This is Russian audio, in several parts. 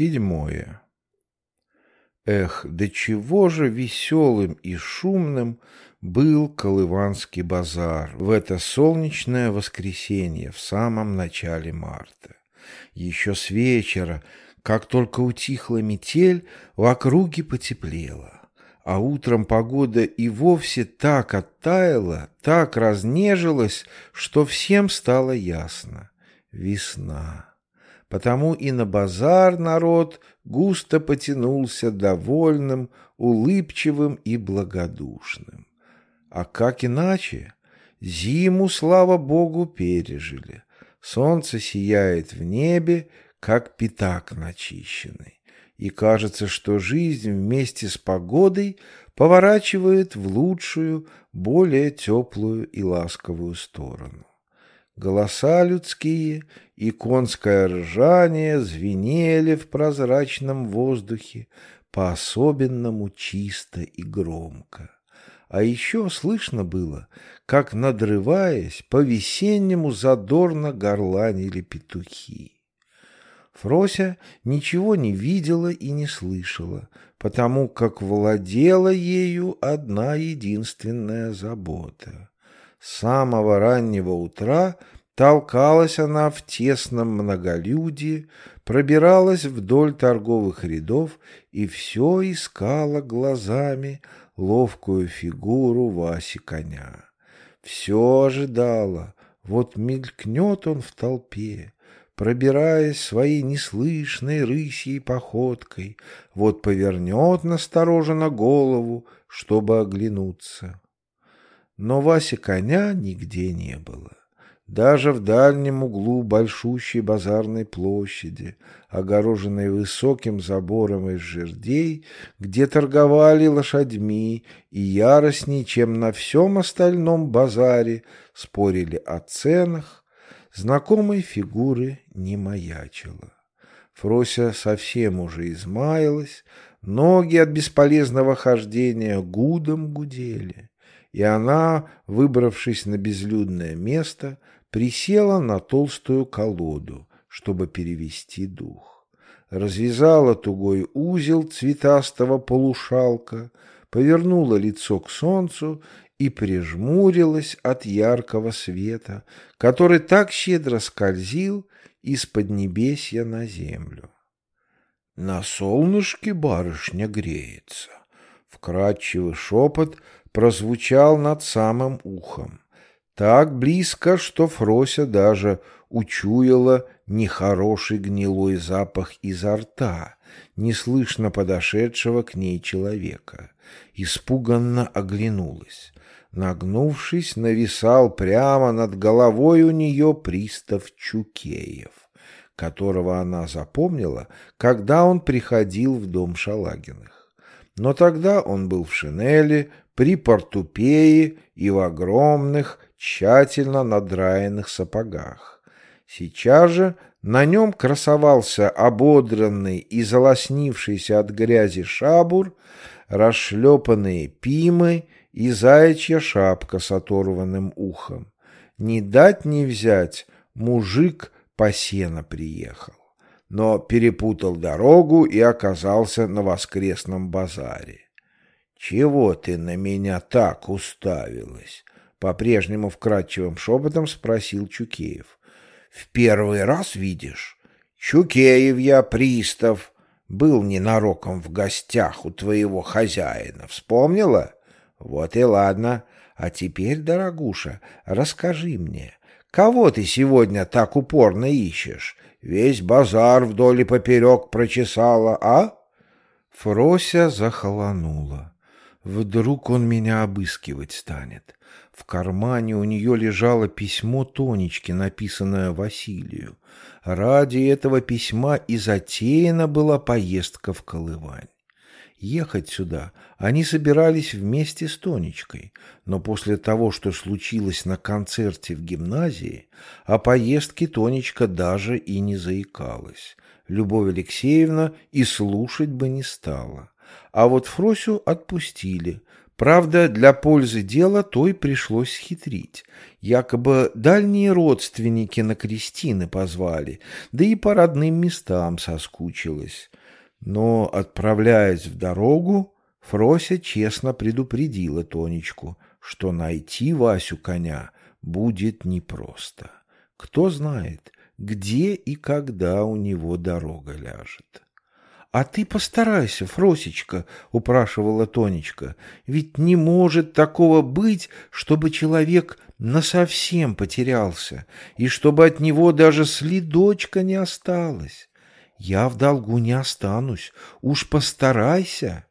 Седьмое. Эх, до чего же веселым и шумным был Колыванский базар в это солнечное воскресенье в самом начале марта. Еще с вечера, как только утихла метель, в округе потеплело, а утром погода и вовсе так оттаяла, так разнежилась, что всем стало ясно — весна потому и на базар народ густо потянулся довольным, улыбчивым и благодушным. А как иначе? Зиму, слава богу, пережили. Солнце сияет в небе, как пятак начищенный. И кажется, что жизнь вместе с погодой поворачивает в лучшую, более теплую и ласковую сторону. Голоса людские и конское ржание звенели в прозрачном воздухе по-особенному чисто и громко. А еще слышно было, как, надрываясь, по-весеннему задорно горланили петухи. Фрося ничего не видела и не слышала, потому как владела ею одна единственная забота с самого раннего утра толкалась она в тесном многолюдии, пробиралась вдоль торговых рядов и все искала глазами ловкую фигуру Васи коня. Все ожидала, вот мелькнет он в толпе, пробираясь своей неслышной рысьей походкой, вот повернет настороженно голову, чтобы оглянуться. Но Васи коня нигде не было. Даже в дальнем углу большущей базарной площади, огороженной высоким забором из жердей, где торговали лошадьми и яростней, чем на всем остальном базаре, спорили о ценах, знакомой фигуры не маячила. Фрося совсем уже измаялась, ноги от бесполезного хождения гудом гудели и она, выбравшись на безлюдное место, присела на толстую колоду, чтобы перевести дух. Развязала тугой узел цветастого полушалка, повернула лицо к солнцу и прижмурилась от яркого света, который так щедро скользил из-под небесья на землю. На солнышке барышня греется. Вкрадчивый шепот прозвучал над самым ухом. Так близко, что Фрося даже учуяла нехороший гнилой запах изо рта, неслышно подошедшего к ней человека. Испуганно оглянулась. Нагнувшись, нависал прямо над головой у нее пристав Чукеев, которого она запомнила, когда он приходил в дом Шалагиных. Но тогда он был в шинели, при портупее и в огромных, тщательно надраенных сапогах. Сейчас же на нем красовался ободранный и залоснившийся от грязи шабур, расшлепанные пимы и заячья шапка с оторванным ухом. Не дать не взять, мужик по сено приехал, но перепутал дорогу и оказался на воскресном базаре. «Чего ты на меня так уставилась?» По-прежнему вкрадчивым шепотом спросил Чукеев. «В первый раз видишь? Чукеев я, пристав. Был ненароком в гостях у твоего хозяина. Вспомнила? Вот и ладно. А теперь, дорогуша, расскажи мне, кого ты сегодня так упорно ищешь? Весь базар вдоль и поперек прочесала, а?» Фрося захолонула. Вдруг он меня обыскивать станет. В кармане у нее лежало письмо Тонечки, написанное Василию. Ради этого письма и затеяна была поездка в Колывань. Ехать сюда они собирались вместе с Тонечкой, но после того, что случилось на концерте в гимназии, о поездке Тонечка даже и не заикалась. Любовь Алексеевна и слушать бы не стала. А вот Фросю отпустили, Правда, для пользы дела той пришлось хитрить. Якобы дальние родственники на крестины позвали, да и по родным местам соскучилась. Но, отправляясь в дорогу, Фрося честно предупредила Тонечку, что найти Васю коня будет непросто. Кто знает, где и когда у него дорога ляжет. «А ты постарайся, Фросечка», — упрашивала Тонечка, «ведь не может такого быть, чтобы человек насовсем потерялся, и чтобы от него даже следочка не осталось. Я в долгу не останусь, уж постарайся».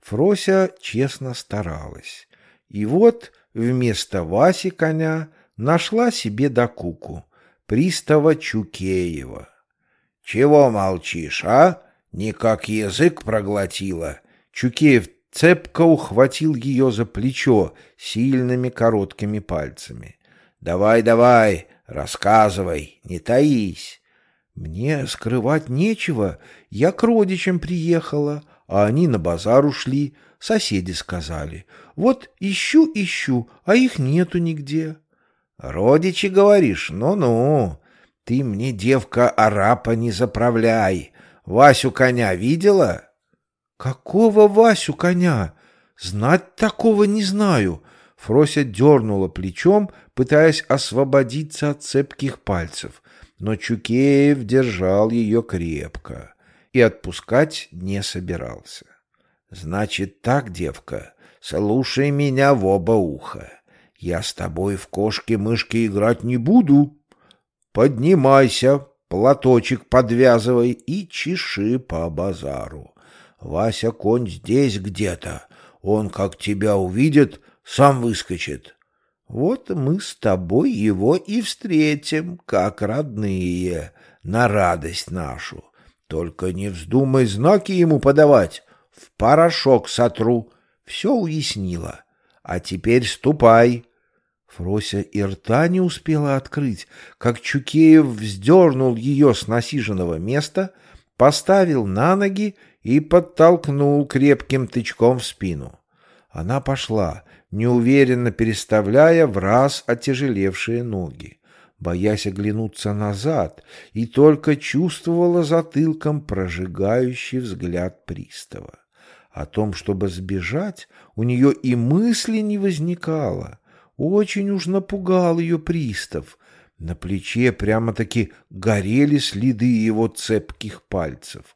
Фрося честно старалась. И вот вместо Васи коня нашла себе докуку, пристава Чукеева. «Чего молчишь, а?» Никак язык проглотила. Чукеев цепко ухватил ее за плечо сильными короткими пальцами. «Давай, давай, рассказывай, не таись». «Мне скрывать нечего. Я к родичам приехала, а они на базар ушли. Соседи сказали. Вот ищу, ищу, а их нету нигде». «Родичи, говоришь? Ну-ну. Ты мне, девка, арапа не заправляй. Васю коня видела? Какого Васю коня? Знать такого не знаю. Фрося дернула плечом, пытаясь освободиться от цепких пальцев, но Чукеев держал ее крепко и отпускать не собирался. «Значит так, девка, слушай меня в оба уха. Я с тобой в кошки-мышки играть не буду. Поднимайся, Платочек подвязывай и чеши по базару. Вася конь здесь где-то. Он, как тебя увидит, сам выскочит. Вот мы с тобой его и встретим, как родные, на радость нашу. Только не вздумай знаки ему подавать, в порошок сотру. Все уяснила. А теперь ступай, Фрося и рта не успела открыть, как Чукеев вздернул ее с насиженного места, поставил на ноги и подтолкнул крепким тычком в спину. Она пошла, неуверенно переставляя в раз отяжелевшие ноги, боясь оглянуться назад, и только чувствовала затылком прожигающий взгляд пристава. О том, чтобы сбежать, у нее и мысли не возникало. Очень уж напугал ее пристав. На плече прямо-таки горели следы его цепких пальцев.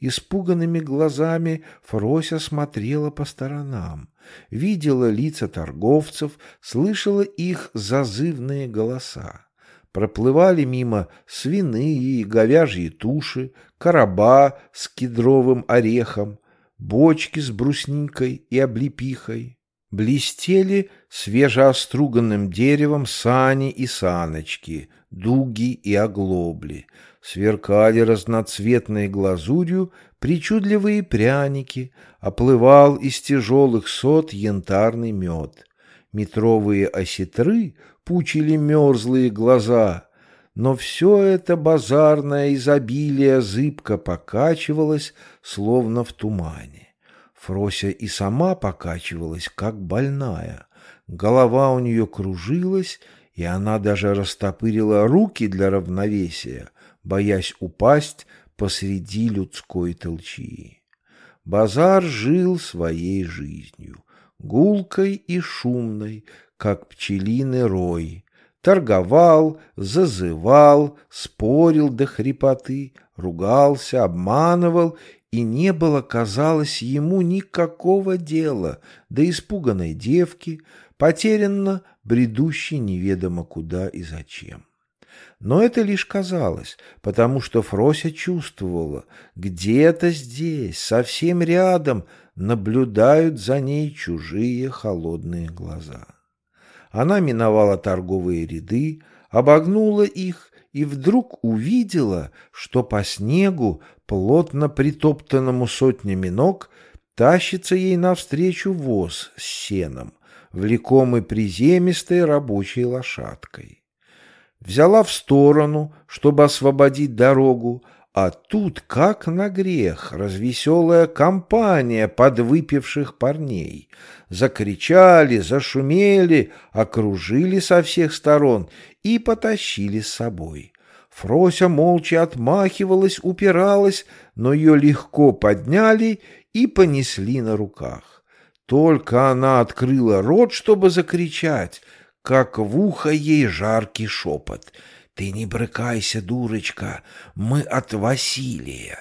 Испуганными глазами Фрося смотрела по сторонам, видела лица торговцев, слышала их зазывные голоса. Проплывали мимо свиные и говяжьи туши, короба с кедровым орехом, бочки с брусникой и облепихой. Блестели свежеоструганным деревом сани и саночки, дуги и оглобли. Сверкали разноцветной глазурью причудливые пряники, оплывал из тяжелых сот янтарный мед. Метровые осетры пучили мерзлые глаза, но все это базарное изобилие зыбко покачивалось, словно в тумане. Фрося и сама покачивалась, как больная. Голова у нее кружилась, и она даже растопырила руки для равновесия, боясь упасть посреди людской толчии. Базар жил своей жизнью, гулкой и шумной, как пчелиный рой. Торговал, зазывал, спорил до хрипоты, ругался, обманывал и не было, казалось, ему никакого дела до испуганной девки, потерянно бредущей неведомо куда и зачем. Но это лишь казалось, потому что Фрося чувствовала, где-то здесь, совсем рядом, наблюдают за ней чужие холодные глаза. Она миновала торговые ряды, обогнула их и вдруг увидела, что по снегу, плотно притоптанному сотнями ног, тащится ей навстречу воз с сеном, влекомый приземистой рабочей лошадкой. Взяла в сторону, чтобы освободить дорогу, А тут, как на грех, развеселая компания подвыпивших парней. Закричали, зашумели, окружили со всех сторон и потащили с собой. Фрося молча отмахивалась, упиралась, но ее легко подняли и понесли на руках. Только она открыла рот, чтобы закричать, как в ухо ей жаркий шепот — ты не брыкайся, дурочка, мы от Василия.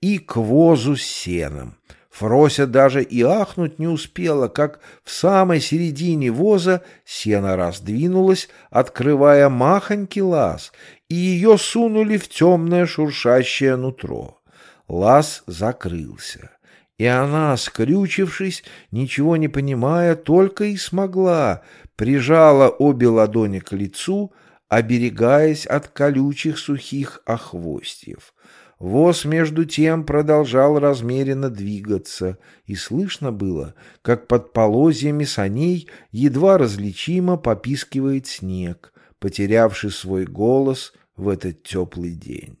И к возу с сеном. Фрося даже и ахнуть не успела, как в самой середине воза сено раздвинулось, открывая махонький лаз, и ее сунули в темное шуршащее нутро. Лаз закрылся, и она, скрючившись, ничего не понимая, только и смогла, прижала обе ладони к лицу, оберегаясь от колючих сухих охвостьев. Воз, между тем, продолжал размеренно двигаться, и слышно было, как под полозьями саней едва различимо попискивает снег, потерявший свой голос в этот теплый день.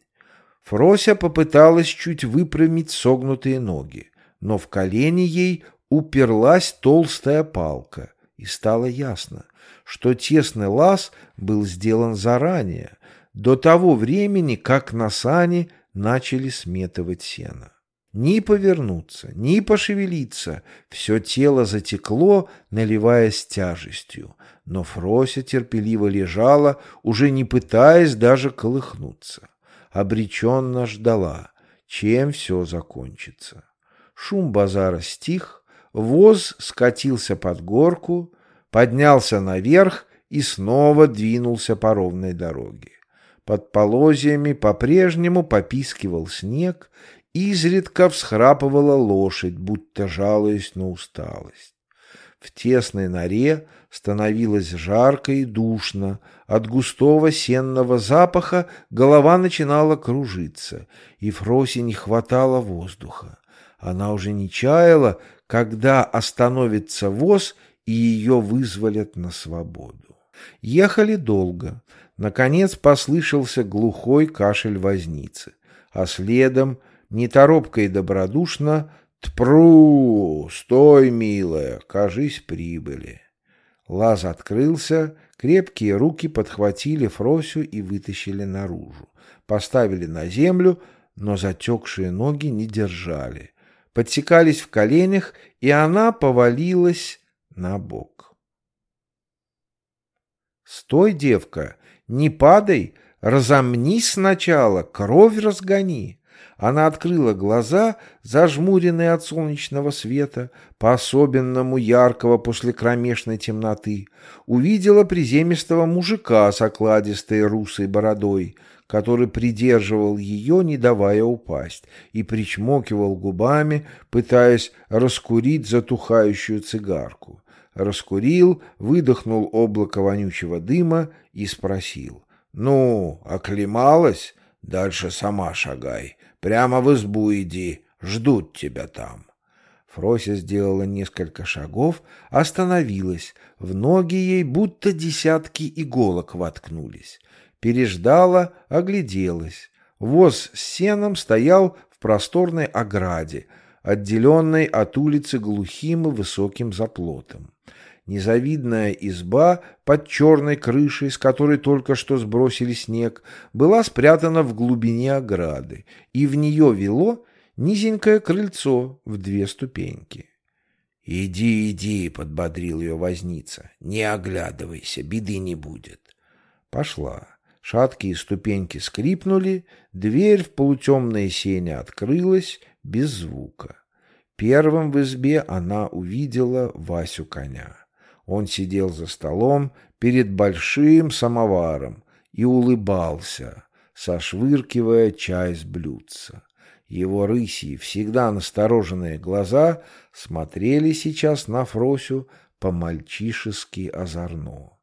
Фрося попыталась чуть выпрямить согнутые ноги, но в колени ей уперлась толстая палка, и стало ясно — что тесный лаз был сделан заранее, до того времени, как на сани начали сметывать сено. Ни повернуться, ни пошевелиться, все тело затекло, наливаясь тяжестью, но Фрося терпеливо лежала, уже не пытаясь даже колыхнуться. Обреченно ждала, чем все закончится. Шум базара стих, воз скатился под горку, поднялся наверх и снова двинулся по ровной дороге. Под полозьями по-прежнему попискивал снег, изредка всхрапывала лошадь, будто жалуясь на усталость. В тесной норе становилось жарко и душно, от густого сенного запаха голова начинала кружиться, и Фросе не хватало воздуха. Она уже не чаяла, когда остановится воз и ее вызволят на свободу. Ехали долго. Наконец послышался глухой кашель возницы, а следом, неторопко и добродушно, «Тпру! Стой, милая! Кажись, прибыли!» Лаз открылся, крепкие руки подхватили Фросю и вытащили наружу. Поставили на землю, но затекшие ноги не держали. Подсекались в коленях, и она повалилась на бок. «Стой, девка, не падай, разомнись сначала, кровь разгони». Она открыла глаза, зажмуренные от солнечного света, по-особенному яркого после кромешной темноты, увидела приземистого мужика с окладистой русой бородой, который придерживал ее, не давая упасть, и причмокивал губами, пытаясь раскурить затухающую цигарку раскурил, выдохнул облако вонючего дыма и спросил. «Ну, оклемалась? Дальше сама шагай. Прямо в избу иди, ждут тебя там». Фрося сделала несколько шагов, остановилась. В ноги ей будто десятки иголок воткнулись. Переждала, огляделась. Воз с сеном стоял в просторной ограде, отделенной от улицы глухим и высоким заплотом. Незавидная изба под черной крышей, с которой только что сбросили снег, была спрятана в глубине ограды, и в нее вело низенькое крыльцо в две ступеньки. «Иди, иди», — подбодрил ее возница, — «не оглядывайся, беды не будет». Пошла. Шаткие ступеньки скрипнули, дверь в полутемное сене открылась без звука. Первым в избе она увидела Васю коня. Он сидел за столом перед большим самоваром и улыбался, сошвыркивая чай с блюдца. Его рысьи, всегда настороженные глаза, смотрели сейчас на Фросю по-мальчишески озорно.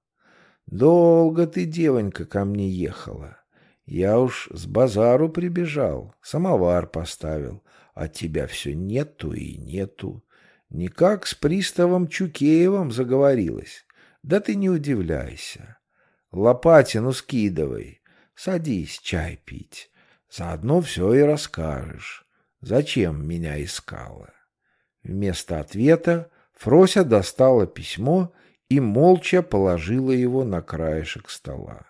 «Долго ты, девонька, ко мне ехала. Я уж с базару прибежал, самовар поставил, а тебя все нету и нету. Никак с приставом Чукеевым заговорилась. Да ты не удивляйся. Лопатину скидывай. Садись чай пить. Заодно все и расскажешь. Зачем меня искала?» Вместо ответа Фрося достала письмо и молча положила его на краешек стола.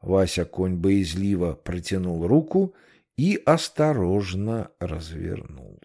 Вася конь боязливо протянул руку и осторожно развернул.